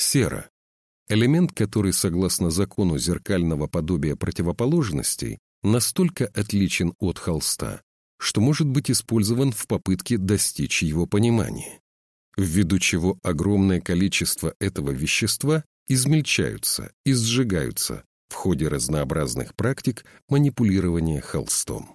Сера — элемент, который, согласно закону зеркального подобия противоположностей, настолько отличен от холста, что может быть использован в попытке достичь его понимания, ввиду чего огромное количество этого вещества измельчаются и сжигаются в ходе разнообразных практик манипулирования холстом.